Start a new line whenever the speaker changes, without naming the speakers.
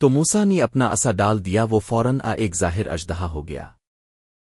تو موسا نے اپنا اسا ڈال دیا، وہ فوراً آ ایک ظاہر اجدہا ہو گیا۔